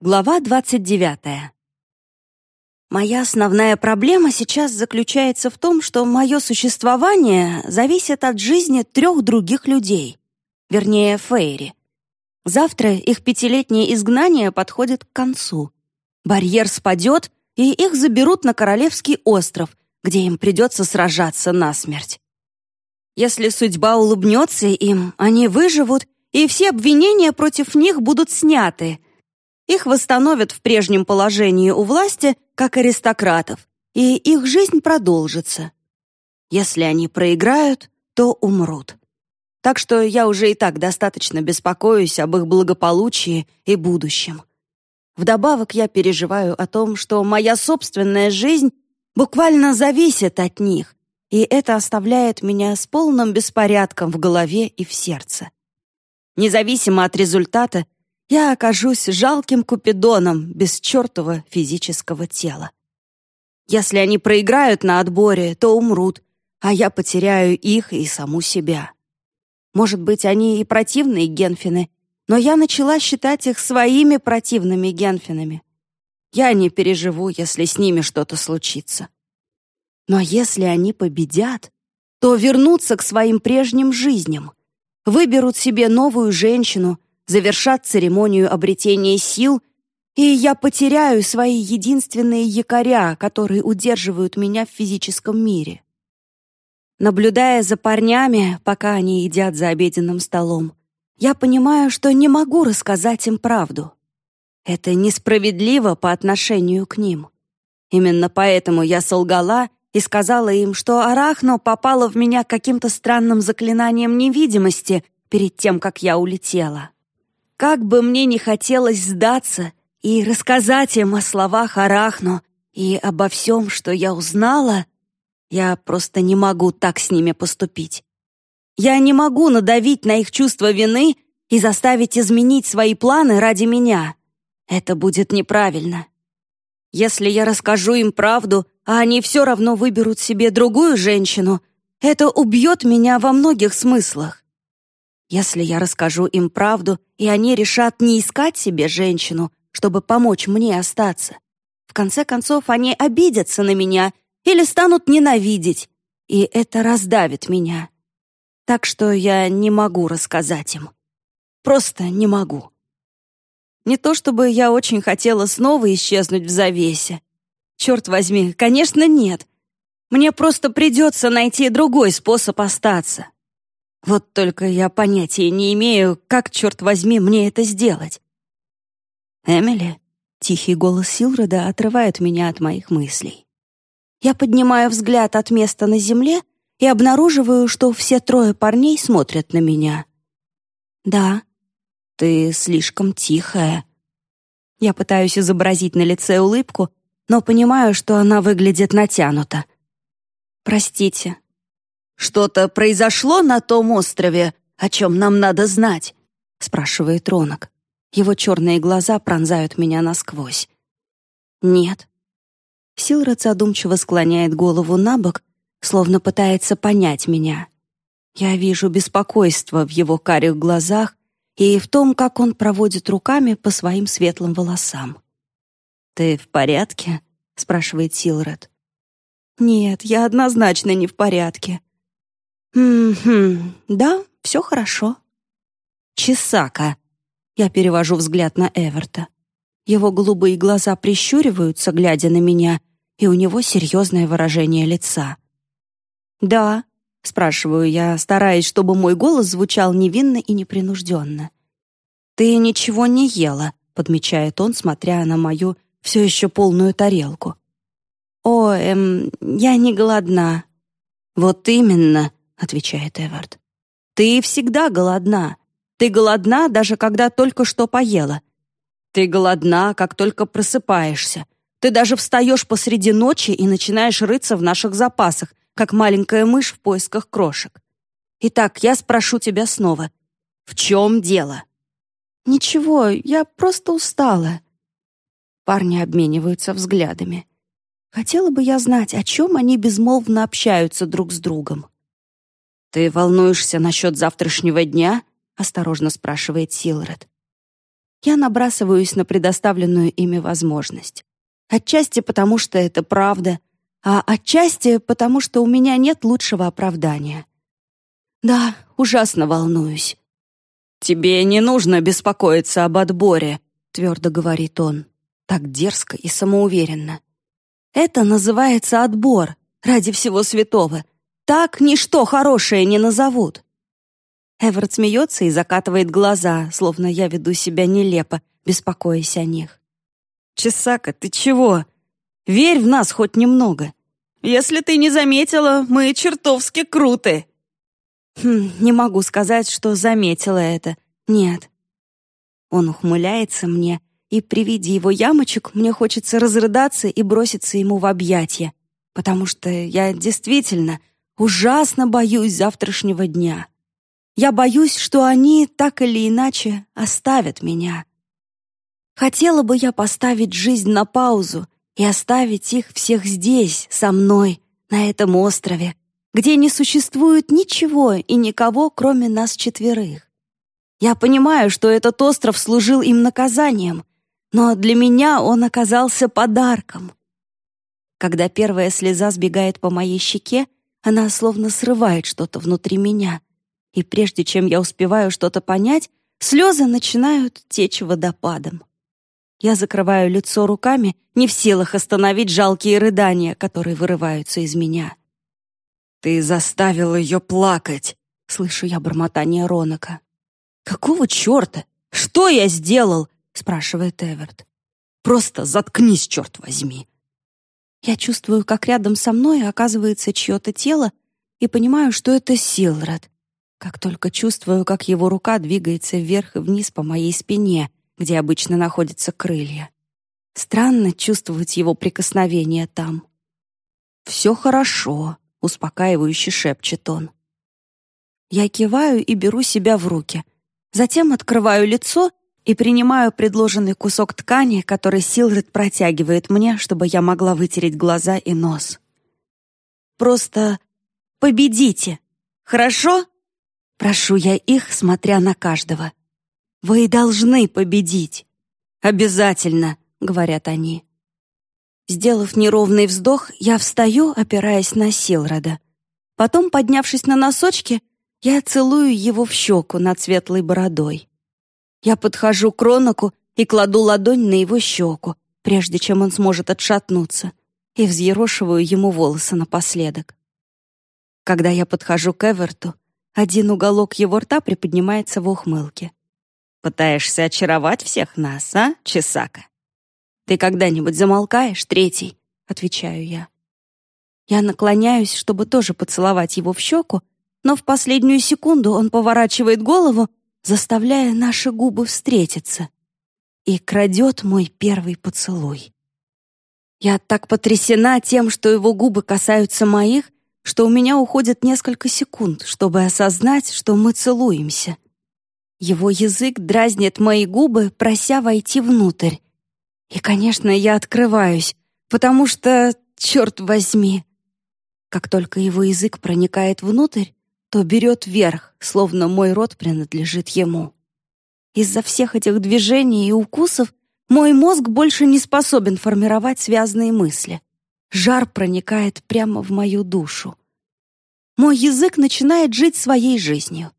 Глава 29. Моя основная проблема сейчас заключается в том, что мое существование зависит от жизни трех других людей, вернее, Фейри. Завтра их пятилетнее изгнание подходит к концу. Барьер спадет, и их заберут на Королевский остров, где им придется сражаться насмерть. Если судьба улыбнется им, они выживут, и все обвинения против них будут сняты — их восстановят в прежнем положении у власти, как аристократов, и их жизнь продолжится. Если они проиграют, то умрут. Так что я уже и так достаточно беспокоюсь об их благополучии и будущем. Вдобавок я переживаю о том, что моя собственная жизнь буквально зависит от них, и это оставляет меня с полным беспорядком в голове и в сердце. Независимо от результата, я окажусь жалким купидоном без чертова физического тела. Если они проиграют на отборе, то умрут, а я потеряю их и саму себя. Может быть, они и противные генфины, но я начала считать их своими противными генфинами. Я не переживу, если с ними что-то случится. Но если они победят, то вернутся к своим прежним жизням, выберут себе новую женщину — завершат церемонию обретения сил, и я потеряю свои единственные якоря, которые удерживают меня в физическом мире. Наблюдая за парнями, пока они едят за обеденным столом, я понимаю, что не могу рассказать им правду. Это несправедливо по отношению к ним. Именно поэтому я солгала и сказала им, что Арахно попала в меня каким-то странным заклинанием невидимости перед тем, как я улетела. Как бы мне не хотелось сдаться и рассказать им о словах Арахну и обо всем, что я узнала, я просто не могу так с ними поступить. Я не могу надавить на их чувство вины и заставить изменить свои планы ради меня. Это будет неправильно. Если я расскажу им правду, а они все равно выберут себе другую женщину, это убьет меня во многих смыслах. Если я расскажу им правду, и они решат не искать себе женщину, чтобы помочь мне остаться, в конце концов они обидятся на меня или станут ненавидеть, и это раздавит меня. Так что я не могу рассказать им. Просто не могу. Не то чтобы я очень хотела снова исчезнуть в завесе. Черт возьми, конечно, нет. Мне просто придется найти другой способ остаться. Вот только я понятия не имею, как, черт возьми, мне это сделать. «Эмили?» — тихий голос Силрода отрывает меня от моих мыслей. Я поднимаю взгляд от места на земле и обнаруживаю, что все трое парней смотрят на меня. «Да, ты слишком тихая». Я пытаюсь изобразить на лице улыбку, но понимаю, что она выглядит натянуто. «Простите, «Что-то произошло на том острове, о чем нам надо знать?» — спрашивает Ронок. Его черные глаза пронзают меня насквозь. «Нет». Силред задумчиво склоняет голову на бок, словно пытается понять меня. Я вижу беспокойство в его карих глазах и в том, как он проводит руками по своим светлым волосам. «Ты в порядке?» — спрашивает Силред. «Нет, я однозначно не в порядке. «Угу, да, все хорошо». «Чесака». Я перевожу взгляд на Эверта. Его голубые глаза прищуриваются, глядя на меня, и у него серьезное выражение лица. «Да», — спрашиваю я, стараясь, чтобы мой голос звучал невинно и непринужденно. «Ты ничего не ела», — подмечает он, смотря на мою все еще полную тарелку. «О, эм, я не голодна». «Вот именно», отвечает Эвард. Ты всегда голодна. Ты голодна, даже когда только что поела. Ты голодна, как только просыпаешься. Ты даже встаешь посреди ночи и начинаешь рыться в наших запасах, как маленькая мышь в поисках крошек. Итак, я спрошу тебя снова. В чем дело? Ничего, я просто устала. Парни обмениваются взглядами. Хотела бы я знать, о чем они безмолвно общаются друг с другом. «Ты волнуешься насчет завтрашнего дня?» — осторожно спрашивает Силред. я набрасываюсь на предоставленную ими возможность. Отчасти потому, что это правда, а отчасти потому, что у меня нет лучшего оправдания. Да, ужасно волнуюсь. «Тебе не нужно беспокоиться об отборе», — твердо говорит он, так дерзко и самоуверенно. «Это называется отбор, ради всего святого. Так ничто хорошее не назовут». Эверт смеется и закатывает глаза, словно я веду себя нелепо, беспокоясь о них. «Чесака, ты чего? Верь в нас хоть немного. Если ты не заметила, мы чертовски круты!» Хм, не могу сказать, что заметила это. Нет. Он ухмыляется мне, и при виде его ямочек мне хочется разрыдаться и броситься ему в объятия, потому что я действительно ужасно боюсь завтрашнего дня. Я боюсь, что они так или иначе оставят меня. Хотела бы я поставить жизнь на паузу и оставить их всех здесь, со мной, на этом острове, где не существует ничего и никого, кроме нас четверых. Я понимаю, что этот остров служил им наказанием, но для меня он оказался подарком. Когда первая слеза сбегает по моей щеке, она словно срывает что-то внутри меня. И прежде чем я успеваю что-то понять, слезы начинают течь водопадом. Я закрываю лицо руками, не в силах остановить жалкие рыдания, которые вырываются из меня. «Ты заставил ее плакать!» — слышу я бормотание Ронака. «Какого черта? Что я сделал?» — спрашивает Эверт. «Просто заткнись, черт возьми!» Я чувствую, как рядом со мной оказывается чье-то тело и понимаю, что это Силред. Как только чувствую, как его рука двигается вверх и вниз по моей спине, где обычно находятся крылья. Странно чувствовать его прикосновение там. «Все хорошо», — успокаивающе шепчет он. Я киваю и беру себя в руки. Затем открываю лицо и принимаю предложенный кусок ткани, который Силред протягивает мне, чтобы я могла вытереть глаза и нос. «Просто победите, хорошо?» Прошу я их, смотря на каждого. «Вы должны победить!» «Обязательно!» — говорят они. Сделав неровный вздох, я встаю, опираясь на Силрода. Потом, поднявшись на носочки, я целую его в щеку над светлой бородой. Я подхожу к Ронаку и кладу ладонь на его щеку, прежде чем он сможет отшатнуться, и взъерошиваю ему волосы напоследок. Когда я подхожу к Эверту, один уголок его рта приподнимается в ухмылке. «Пытаешься очаровать всех нас, а, Чесака?» «Ты когда-нибудь замолкаешь, третий?» — отвечаю я. Я наклоняюсь, чтобы тоже поцеловать его в щеку, но в последнюю секунду он поворачивает голову, заставляя наши губы встретиться, и крадет мой первый поцелуй. Я так потрясена тем, что его губы касаются моих, что у меня уходит несколько секунд, чтобы осознать, что мы целуемся. Его язык дразнит мои губы, прося войти внутрь, и, конечно, я открываюсь, потому что, черт возьми, как только его язык проникает внутрь, то берет верх, словно мой рот принадлежит ему. Из-за всех этих движений и укусов мой мозг больше не способен формировать связанные мысли. Жар проникает прямо в мою душу. Мой язык начинает жить своей жизнью.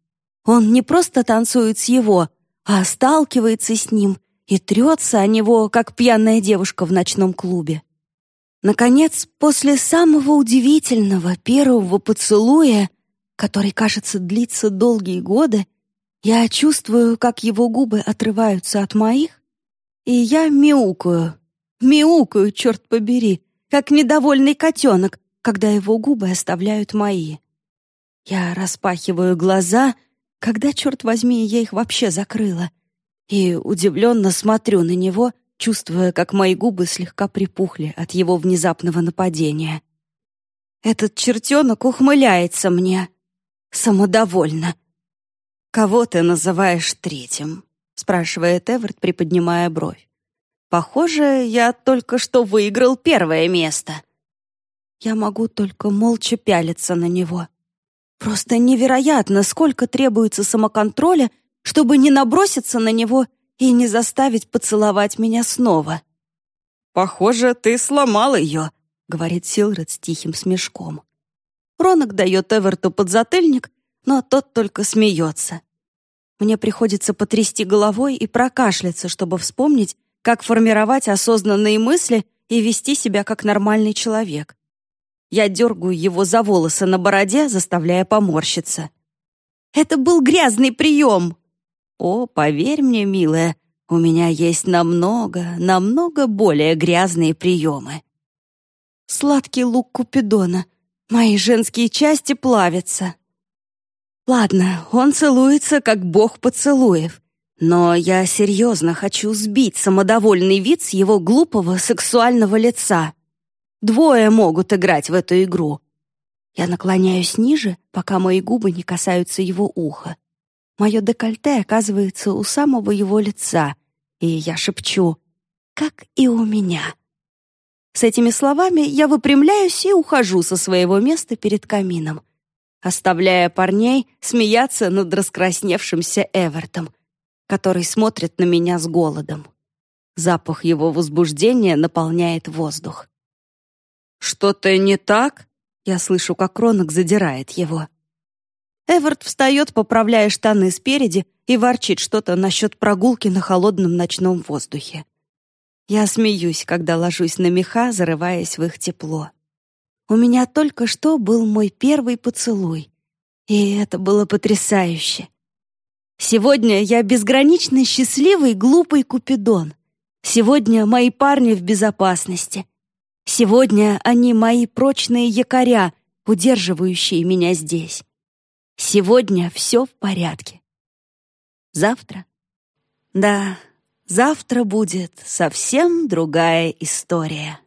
Он не просто танцует с его, а сталкивается с ним и трется о него, как пьяная девушка в ночном клубе. Наконец, после самого удивительного первого поцелуя, который, кажется, длится долгие годы, я чувствую, как его губы отрываются от моих, и я мяукаю, мяукаю, черт побери, как недовольный котенок, когда его губы оставляют мои. Я распахиваю глаза, когда, черт возьми, я их вообще закрыла, и удивленно смотрю на него, чувствуя, как мои губы слегка припухли от его внезапного нападения. Этот чертенок ухмыляется мне. Самодовольно. «Кого ты называешь третьим?» — спрашивает Эверт, приподнимая бровь. «Похоже, я только что выиграл первое место». Я могу только молча пялиться на него. Просто невероятно, сколько требуется самоконтроля, чтобы не наброситься на него и не заставить поцеловать меня снова. «Похоже, ты сломал ее», — говорит Силред с тихим смешком. Ронок дает Эверту подзатыльник, но тот только смеется. Мне приходится потрясти головой и прокашляться, чтобы вспомнить, как формировать осознанные мысли и вести себя как нормальный человек. Я дергаю его за волосы на бороде, заставляя поморщиться. «Это был грязный прием!» «О, поверь мне, милая, у меня есть намного, намного более грязные приемы». Сладкий лук Купидона. Мои женские части плавятся. Ладно, он целуется, как бог поцелуев. Но я серьезно хочу сбить самодовольный вид с его глупого сексуального лица. Двое могут играть в эту игру. Я наклоняюсь ниже, пока мои губы не касаются его уха. Мое декольте оказывается у самого его лица, и я шепчу «как и у меня». С этими словами я выпрямляюсь и ухожу со своего места перед камином оставляя парней смеяться над раскрасневшимся Эвертом, который смотрит на меня с голодом. Запах его возбуждения наполняет воздух. «Что-то не так?» Я слышу, как Ронок задирает его. Эверт встает, поправляя штаны спереди, и ворчит что-то насчет прогулки на холодном ночном воздухе. Я смеюсь, когда ложусь на меха, зарываясь в их тепло. У меня только что был мой первый поцелуй, и это было потрясающе. Сегодня я безгранично счастливый глупый Купидон. Сегодня мои парни в безопасности. Сегодня они мои прочные якоря, удерживающие меня здесь. Сегодня все в порядке. Завтра? Да, завтра будет совсем другая история.